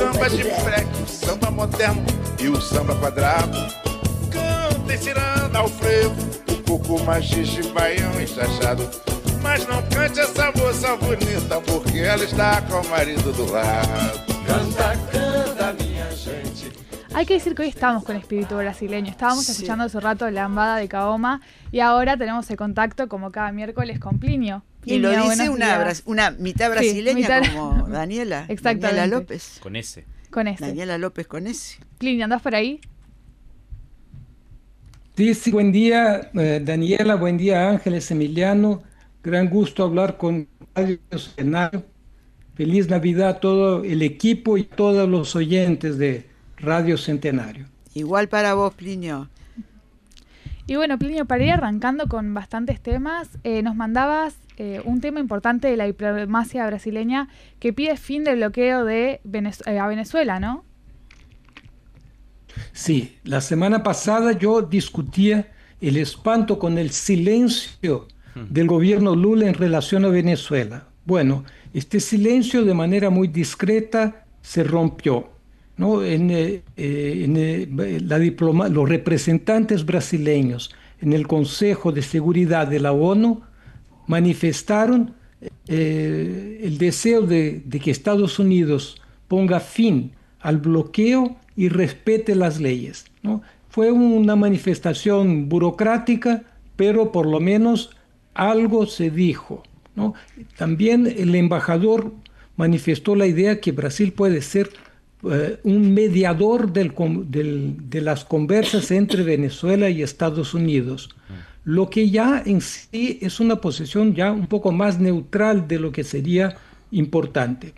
Samba de freque, o samba moderno e o samba quadrado. Cantem ciranda ao frevo, o coco machixe, baião enxachado. Mas não cante essa moça bonita, porque ela está com o marido do lado. Canta, canta, minha gente. Hay que decir que hoy estamos con espíritu brasileño. Estábamos Sí. escuchando hace rato la lambada de Kaoma y ahora tenemos el contacto como cada miércoles con Plinio. Y lo dice una, mitad brasileña mitad- como Daniela. Exactamente. Daniela López. Con ese. Con. Daniela López con ese. Plinio, ¿andás por ahí? Sí, sí, buen día, eh, Daniela, buen día, Ángeles, Emiliano. Gran gusto hablar con Radio. Feliz Navidad a todo el equipo y todos los oyentes de Radio Centenario. Igual para vos, Plinio. Y bueno, Plinio, para ir arrancando con bastantes temas, eh, nos mandabas eh, un tema importante de la diplomacia brasileña que pide fin del bloqueo de Venez- eh, a Venezuela, ¿no? Sí, la semana pasada yo discutía el espanto con el silencio del gobierno Lula en relación a Venezuela. Bueno, este silencio de manera muy discreta se rompió. ¿No? En, eh, eh, en, eh, la los representantes brasileños en el Consejo de Seguridad de la ONU manifestaron el deseo de, de que Estados Unidos ponga fin al bloqueo y respete las leyes. ¿no? Fue una manifestación burocrática, pero por lo menos algo se dijo. ¿no? También el embajador manifestó la idea que Brasil puede ser eh, un mediador del con- del- de las conversas entre Venezuela y Estados Unidos, lo que ya en sí es una posición ya un poco más neutral de lo que sería importante.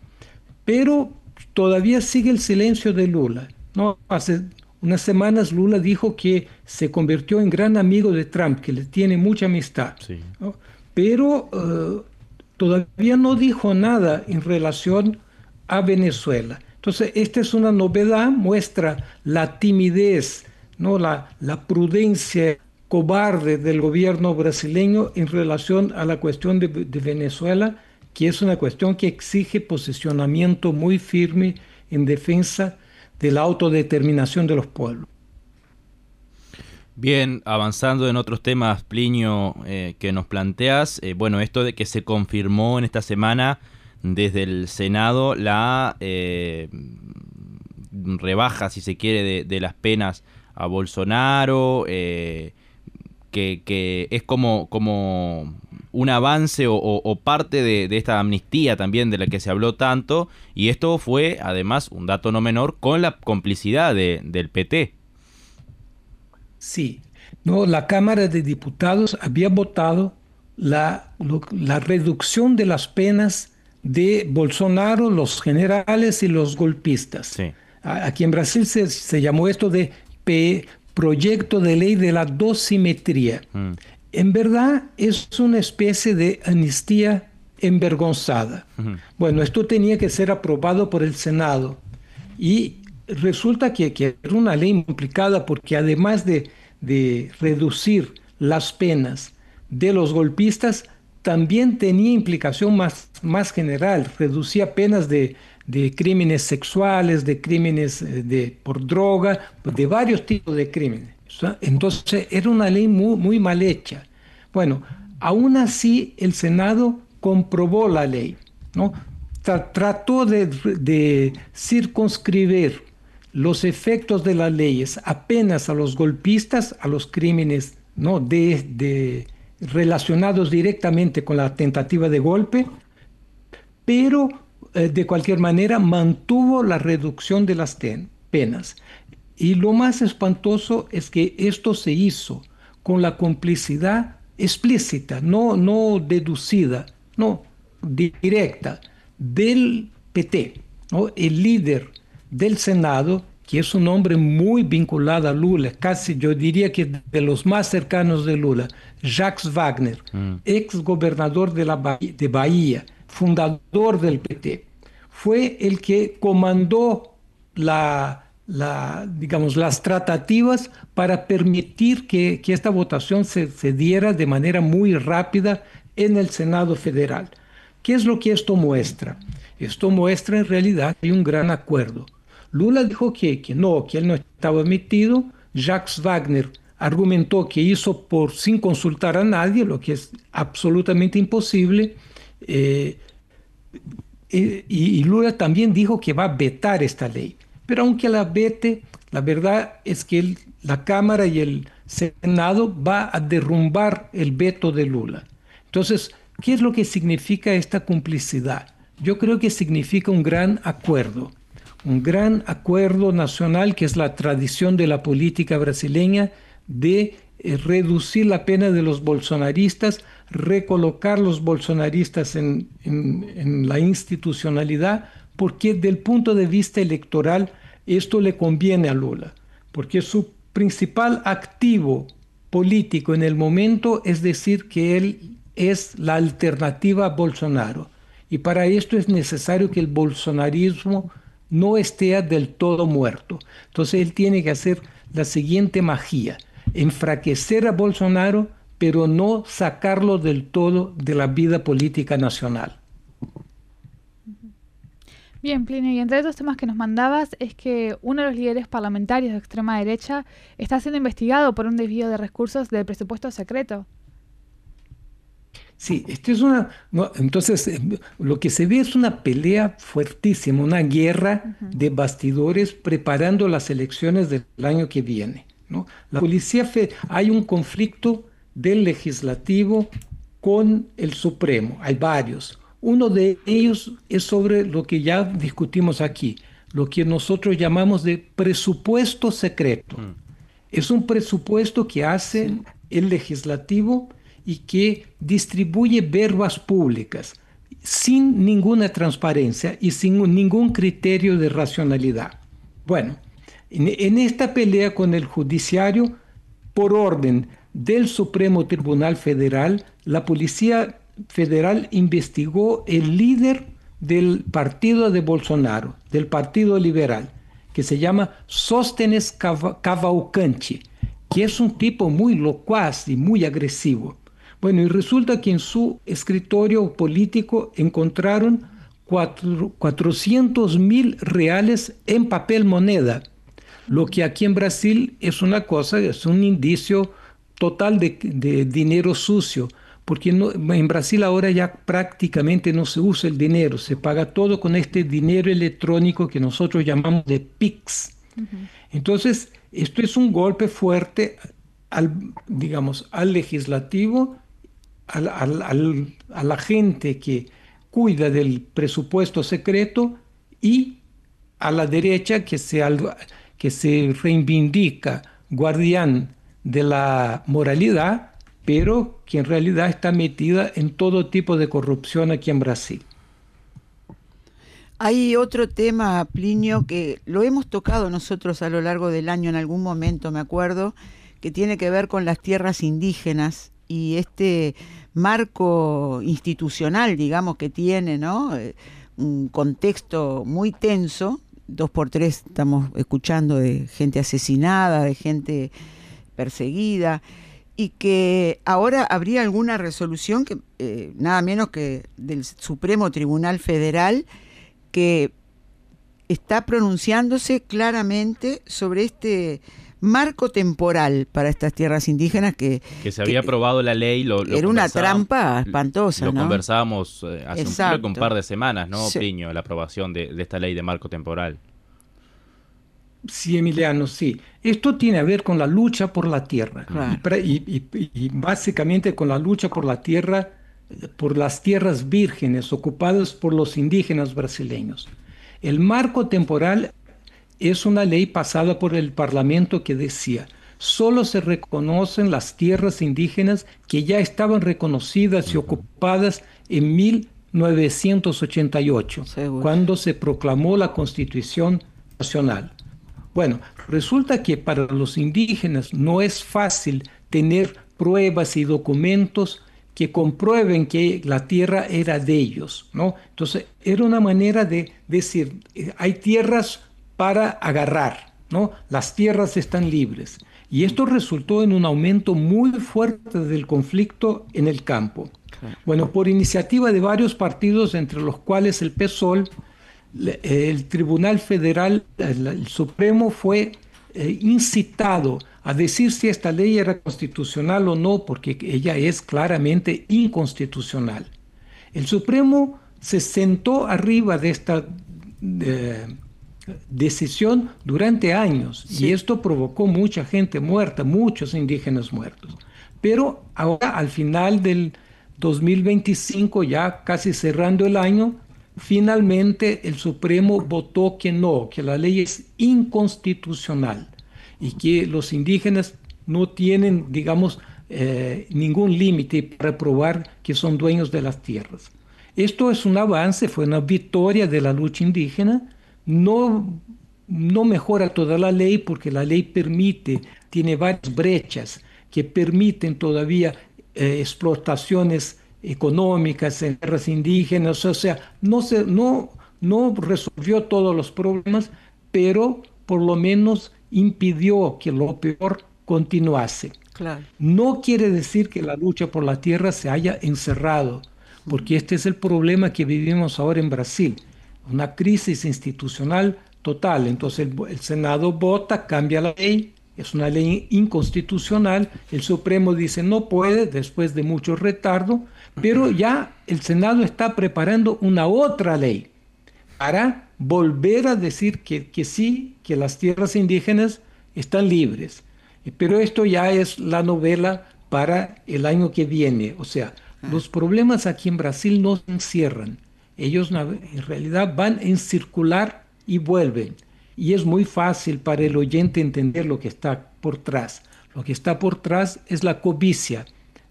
Pero todavía sigue el silencio de Lula. ¿no? Hace unas semanas Lula dijo que se convirtió en gran amigo de Trump, que le tiene mucha amistad. Sí. ¿no? Pero eh, todavía no dijo nada en relación a Venezuela. Entonces, esta es una novedad, muestra la timidez, ¿no? la, la prudencia cobarde del gobierno brasileño en relación a la cuestión de, Venezuela, que es una cuestión que exige posicionamiento muy firme en defensa de la autodeterminación de los pueblos. Bien, avanzando en otros temas, Plinio, eh, que nos planteas, eh, bueno, esto de que se confirmó en esta semana desde el Senado la eh, rebaja, si se quiere, de, las penas a Bolsonaro, eh, que, que es como, como un avance o, parte de, esta amnistía también de la que se habló tanto, y esto fue además un dato no menor con la complicidad de- del PT. Sí, no, la Cámara de Diputados había votado la, la reducción de las penas de Bolsonaro, los generales y los golpistas. Sí. Aquí en Brasil se, se llamó esto de P- Proyecto de Ley de la Dosimetría. Mm. En verdad es una especie de amnistía envergonzada. Bueno, esto tenía que ser aprobado por el Senado y resulta que, que era una ley complicada porque además de, de reducir las penas de los golpistas, también tenía implicación más, más general, reducía penas de, de crímenes sexuales, de crímenes eh, de, por droga, de varios tipos de crímenes. Entonces era una ley muy, muy mal hecha. Bueno, aún así el Senado comprobó la ley, ¿no? Tra- trató de, de circunscribir los efectos de las leyes apenas a los golpistas, a los crímenes ¿no? de- relacionados directamente con la tentativa de golpe, pero eh, de cualquier manera mantuvo la reducción de las penas. Y lo más espantoso es que esto se hizo con la complicidad explícita, no, no deducida, no directa, del PT. ¿no? el líder del Senado, que es un hombre muy vinculado a Lula, casi yo diría que de los más cercanos de Lula, Jacques Wagner, Mm. ex gobernador de, la Ba- de Bahía, fundador del PT, fue el que comandó la, la, digamos, las tratativas para permitir que, que esta votación se, se diera de manera muy rápida en el Senado Federal. ¿Qué es lo que esto muestra? Esto muestra en realidad que hay un gran acuerdo. Lula dijo que, que no, que él no estaba metido. Jacques Wagner argumentó que hizo por sin consultar a nadie, lo que es absolutamente imposible. Eh, eh, y, Lula también dijo que va a vetar esta ley. Pero aunque la vete, la verdad es que la Cámara y el Senado va a derrumbar el veto de Lula. Entonces, ¿qué es lo que significa esta complicidad? Yo creo que significa un gran acuerdo, un gran acuerdo nacional que es la tradición de la política brasileña de eh, reducir la pena de los bolsonaristas, recolocar los bolsonaristas en, en- en la institucionalidad, porque del punto de vista electoral esto le conviene a Lula, porque su principal activo político en el momento es decir que él es la alternativa a Bolsonaro. Y para esto es necesario que el bolsonarismo no esté del todo muerto. Entonces él tiene que hacer la siguiente magia, enfraquecer a Bolsonaro, pero no sacarlo del todo de la vida política nacional. Bien, Plinio, y entre otros temas que nos mandabas es que uno de los líderes parlamentarios de extrema derecha está siendo investigado por un desvío de recursos del presupuesto secreto. Sí, esto es una. no, entonces, eh, lo que se ve es una pelea fuertísima, una guerra de bastidores preparando las elecciones del año que viene. ¿no? La policía, fe- hay un conflicto del legislativo con el Supremo, hay varios. Uno de ellos es sobre lo que ya discutimos aquí, lo que nosotros llamamos de presupuesto secreto. Es un presupuesto que hace el legislativo y que distribuye verbas públicas sin ninguna transparencia y sin ningún criterio de racionalidad. Bueno, en, esta pelea con el judiciario, por orden del Supremo Tribunal Federal, la Policía Federal investigó el líder del partido de Bolsonaro, del Partido Liberal, que se llama Sóstenes Cava- Cavalcanti, que es un tipo muy locuaz y muy agresivo. Bueno, y resulta que en su escritorio político encontraron cuatro- 400 mil reales en papel moneda, lo que aquí en Brasil es una cosa, es un indicio total de, de dinero sucio, porque no- en Brasil ahora ya prácticamente no se usa el dinero, se paga todo con este dinero electrónico que nosotros llamamos de PIX. Entonces, esto es un golpe fuerte al, digamos, al legislativo, a la gente que cuida del presupuesto secreto y a la derecha que se, que se reivindica guardián de la moralidad, pero que en realidad está metida en todo tipo de corrupción aquí en Brasil. Hay otro tema, Plinio, que lo hemos tocado nosotros a lo largo del año en algún momento, me acuerdo, que tiene que ver con las tierras indígenas y este marco institucional, digamos, que tiene, ¿no? Eh, Un contexto muy tenso. Dos por tres estamos escuchando de gente asesinada, de gente perseguida y que ahora habría alguna resolución que eh, nada menos que del Supremo Tribunal Federal que está pronunciándose claramente sobre este marco temporal para estas tierras indígenas que, Que se había aprobado la ley, lo, lo era una trampa espantosa, Lo ¿no? conversábamos eh, hace un, par de semanas, ¿no, Sí. Piño? La aprobación de, de esta ley de marco temporal. Sí, Emiliano, sí. Esto tiene a ver con la lucha por la tierra. Claro. Y básicamente con la lucha por la tierra, por las tierras vírgenes ocupadas por los indígenas brasileños. El marco temporal es una ley pasada por el Parlamento que decía, solo se reconocen las tierras indígenas que ya estaban reconocidas y ocupadas en 1988, cuando se proclamó la Constitución Nacional. Bueno, resulta que para los indígenas no es fácil tener pruebas y documentos que comprueben que la tierra era de ellos, ¿no? Entonces, era una manera de decir, eh, hay tierras para agarrar, ¿no? Las tierras están libres. Y esto resultó en un aumento muy fuerte del conflicto en el campo. Bueno, por iniciativa de varios partidos, entre los cuales el PSOL, el Tribunal Federal, el, Supremo fue eh, incitado a decir si esta ley era constitucional o no, porque ella es claramente inconstitucional. El Supremo se sentó arriba de esta decisión durante años y esto provocó mucha gente muerta, muchos indígenas muertos. Pero ahora al final del 2025, ya casi cerrando el año, finalmente el Supremo votó que no, que la ley es inconstitucional y que los indígenas no tienen, digamos, eh, ningún límite para probar que son dueños de las tierras. Esto es un avance, fue una victoria de la lucha indígena no, no mejora toda la ley porque la ley permite, tiene varias brechas que permiten todavía eh, explotaciones económicas en tierras indígenas, o sea, no, se, no, no resolvió todos los problemas, pero por lo menos impidió que lo peor continuase. No quiere decir que la lucha por la tierra se haya encerrado, porque este es el problema que vivimos ahora en Brasil una crisis institucional total. Entonces el, Senado vota, cambia la ley, es una ley inconstitucional, el Supremo dice no puede después de mucho retardo, pero ya el Senado está preparando una otra ley para volver a decir que, que sí, que las tierras indígenas están libres. Pero esto ya es la novela para el año que viene. O sea, los problemas aquí en Brasil no se encierran ellos en realidad van en circular y vuelven. Y es muy fácil para el oyente entender lo que está por detrás. Lo que está por detrás es la codicia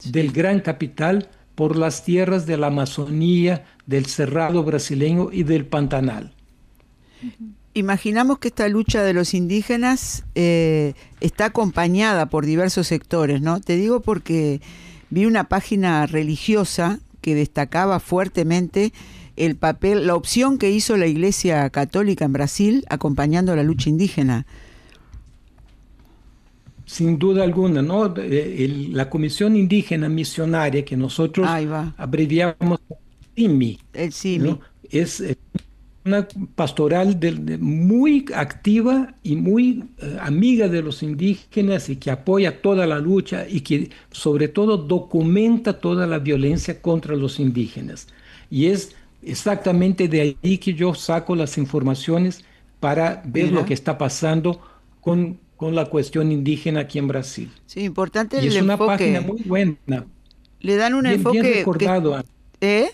del gran capital por las tierras de la Amazonía, del Cerrado brasileño y del Pantanal. Imaginamos que esta lucha de los indígenas eh, está acompañada por diversos sectores, ¿no? Te digo porque vi una página religiosa que destacaba fuertemente el papel, la opción que hizo la Iglesia Católica en Brasil acompañando la lucha indígena. Sin duda alguna, ¿no? la Comisión Indígena Misionaria que nosotros abreviamos CIMI, el CIMI. es eh, una pastoral muy activa y muy eh, amiga de los indígenas y que apoya toda la lucha y que sobre todo documenta toda la violencia contra los indígenas. Y es exactamente de ahí que yo saco las informaciones para ver lo que está pasando con, con, la cuestión indígena aquí en Brasil. Sí, importante y es una página muy buena. Le dan un enfoque bien recordado. ¿Eh?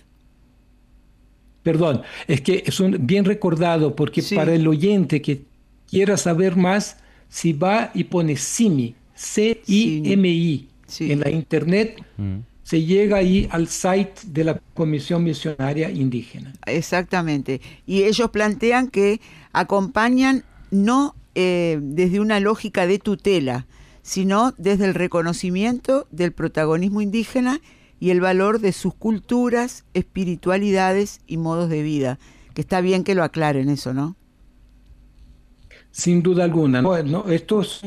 Perdón, es que es un, bien recordado porque para el oyente que quiera saber más, si va y pone CIMI, C-I-M-I, en la internet, mm se llega ahí al site de la Comisión Misionaria Indígena. Exactamente. Y ellos plantean que acompañan no eh, desde una lógica de tutela, sino desde el reconocimiento del protagonismo indígena y el valor de sus culturas, espiritualidades y modos de vida. Que está bien que lo aclaren eso, ¿no? Sin duda alguna. Bueno, esto es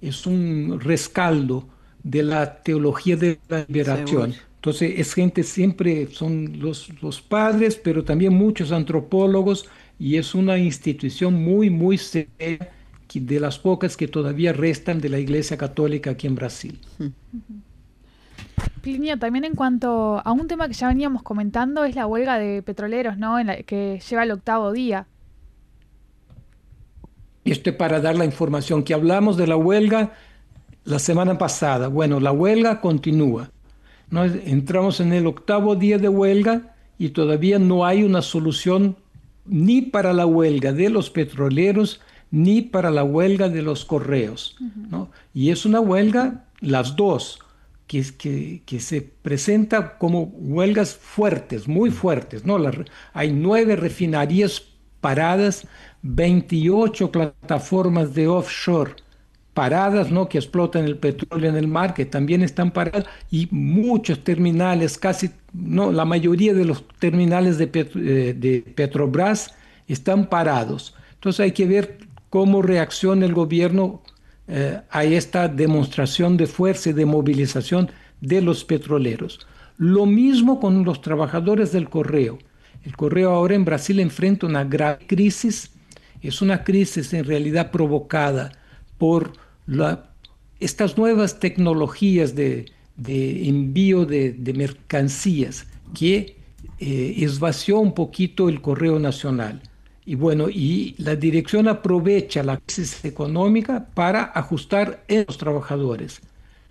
es un rescaldo de la teología de la liberación. Entonces es gente siempre, son los, los padres, pero también muchos antropólogos y es una institución muy, muy seria de las pocas que todavía restan de la Iglesia Católica aquí en Brasil. Plinio, también en cuanto a un tema que ya veníamos comentando es la huelga de petroleros, ¿no? En la, que lleva el octavo día. Y esto para dar la información que hablamos de la huelga la semana pasada. Bueno, la huelga continúa. ¿no? Entramos en el octavo día de huelga y todavía no hay una solución ni para la huelga de los petroleros ni para la huelga de los correos. ¿no? Y es una huelga, las dos, que, que, se presenta como huelgas fuertes, muy fuertes. ¿no? hay nueve refinerías paradas, 28 plataformas de offshore paradas, ¿no? que explotan el petróleo en el mar, que también están paradas, y muchos terminales, casi no, la mayoría de los terminales de, eh, de Petrobras están parados. Entonces hay que ver cómo reacciona el gobierno eh, a esta demostración de fuerza y de movilización de los petroleros. Lo mismo con los trabajadores del correo. El correo ahora en Brasil enfrenta una grave crisis. Es una crisis en realidad provocada por estas nuevas tecnologías de, envío de, mercancías que eh, esvació un poquito el correo nacional. Y bueno, y la dirección aprovecha la crisis económica para ajustar en los trabajadores.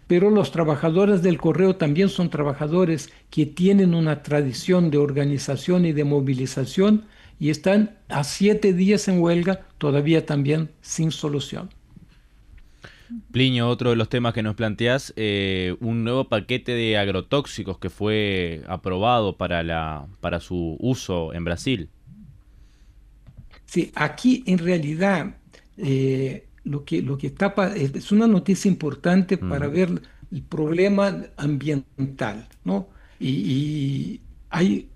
Pero los trabajadores del correo también son trabajadores que tienen una tradición de organización y de movilización y están a siete días en huelga, todavía también sin solución. Plinio, otro de los temas que nos planteas, eh, un nuevo paquete de agrotóxicos que fue aprobado para, la, para su uso en Brasil. Sí, aquí en realidad eh, lo, que, lo que está es una noticia importante para ver el problema ambiental, ¿no? Y, hay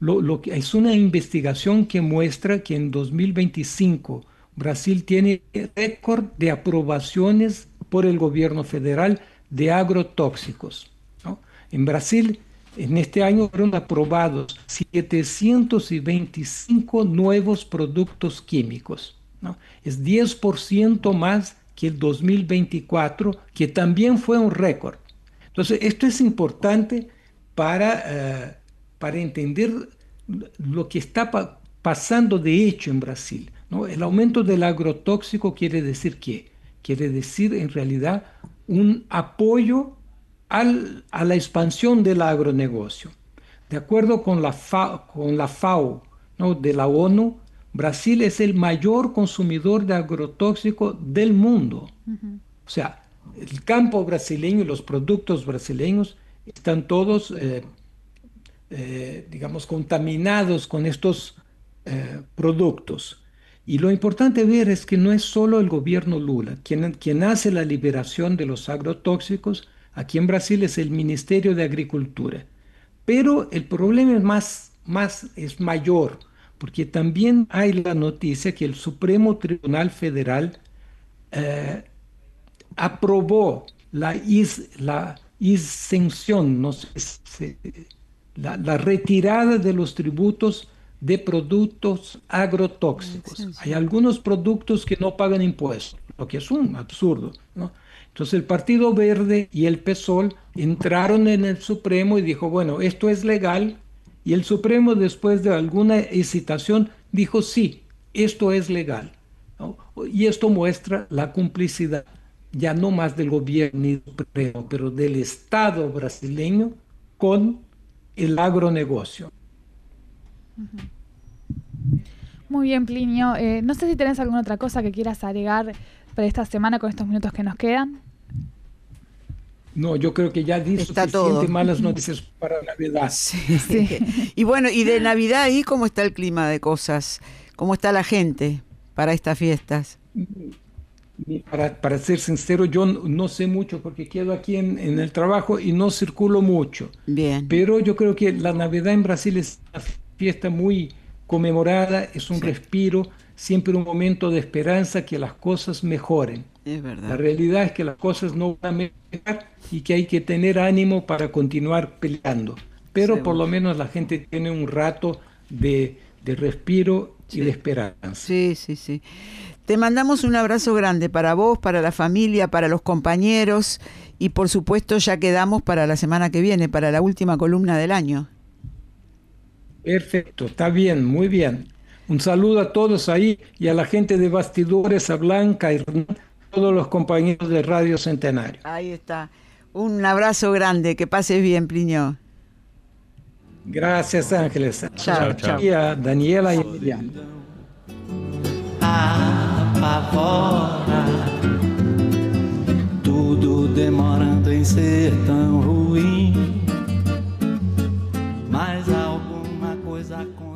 lo, que es una investigación que muestra que en 2025 Brasil tiene récord de aprobaciones por el gobierno federal de agrotóxicos. En Brasil en este año fueron aprobados 725 nuevos productos químicos. Es 10% más que el 2024, que también fue un récord. Entonces, esto es importante para, eh, para entender lo que está pasando de hecho en Brasil. El aumento del agrotóxico quiere decir qué? Quiere decir en realidad un apoyo a la expansión del agronegocio. De acuerdo con la, con la FAO ¿no? de la ONU, Brasil es el mayor consumidor de agrotóxico del mundo. O sea, el campo brasileño y los productos brasileños están todos, eh, eh, digamos, contaminados con estos eh, productos. Y lo importante ver es que no es solo el gobierno Lula quien, hace la liberación de los agrotóxicos, Aquí en Brasil es el Ministerio de Agricultura. Pero el problema es más, más es mayor, porque también hay la noticia que el Supremo Tribunal Federal eh, aprobó la, la exención, no sé, la, retirada de los tributos de productos agrotóxicos. Hay algunos productos que no pagan impuestos, lo que es un absurdo, ¿no? Entonces el Partido Verde y el PSOL entraron en el Supremo y dijo, bueno, esto es legal. Y el Supremo después de alguna hesitación dijo, sí, esto es legal. Y esto muestra la complicidad, ya no más del gobierno ni del Supremo, pero del Estado brasileño con el agronegocio. Muy bien, Plinio. Eh, no sé si tenés alguna otra cosa que quieras agregar para esta semana con estos minutos que nos quedan. No, yo creo que ya dice está todo. malas noticias para Navidad. y bueno, y de Navidad ahí, ¿cómo está el clima de cosas? ¿Cómo está la gente para estas fiestas? Para, para ser sincero, yo no, sé mucho porque quedo aquí en, en, el trabajo y no circulo mucho. Bien. Pero yo creo que la Navidad en Brasil es una fiesta muy conmemorada, es un respiro, siempre un momento de esperanza que las cosas mejoren. La realidad es que las cosas no van a mejorar y que hay que tener ánimo para continuar peleando. Pero por lo menos la gente tiene un rato de, respiro y de esperanza. Sí, sí, sí. Te mandamos un abrazo grande para vos, para la familia, para los compañeros y por supuesto ya quedamos para la semana que viene, para la última columna del año. Perfecto, está bien, muy bien. Un saludo a todos ahí y a la gente de Bastidores, a Blanca y todos los compañeros de Radio Centenario. Ahí está. Un abrazo grande, que pases bien, Plinio. Gracias, Ángeles. Chao, chao. Y a Daniela y Emiliano. Apavora tudo demorando em ser tão ruim. Mas coisa.